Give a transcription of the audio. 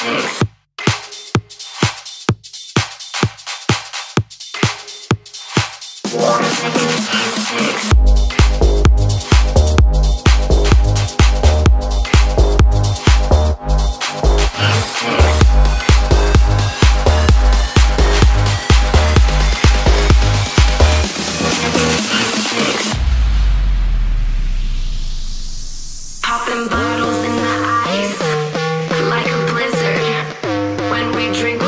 Yes. Six.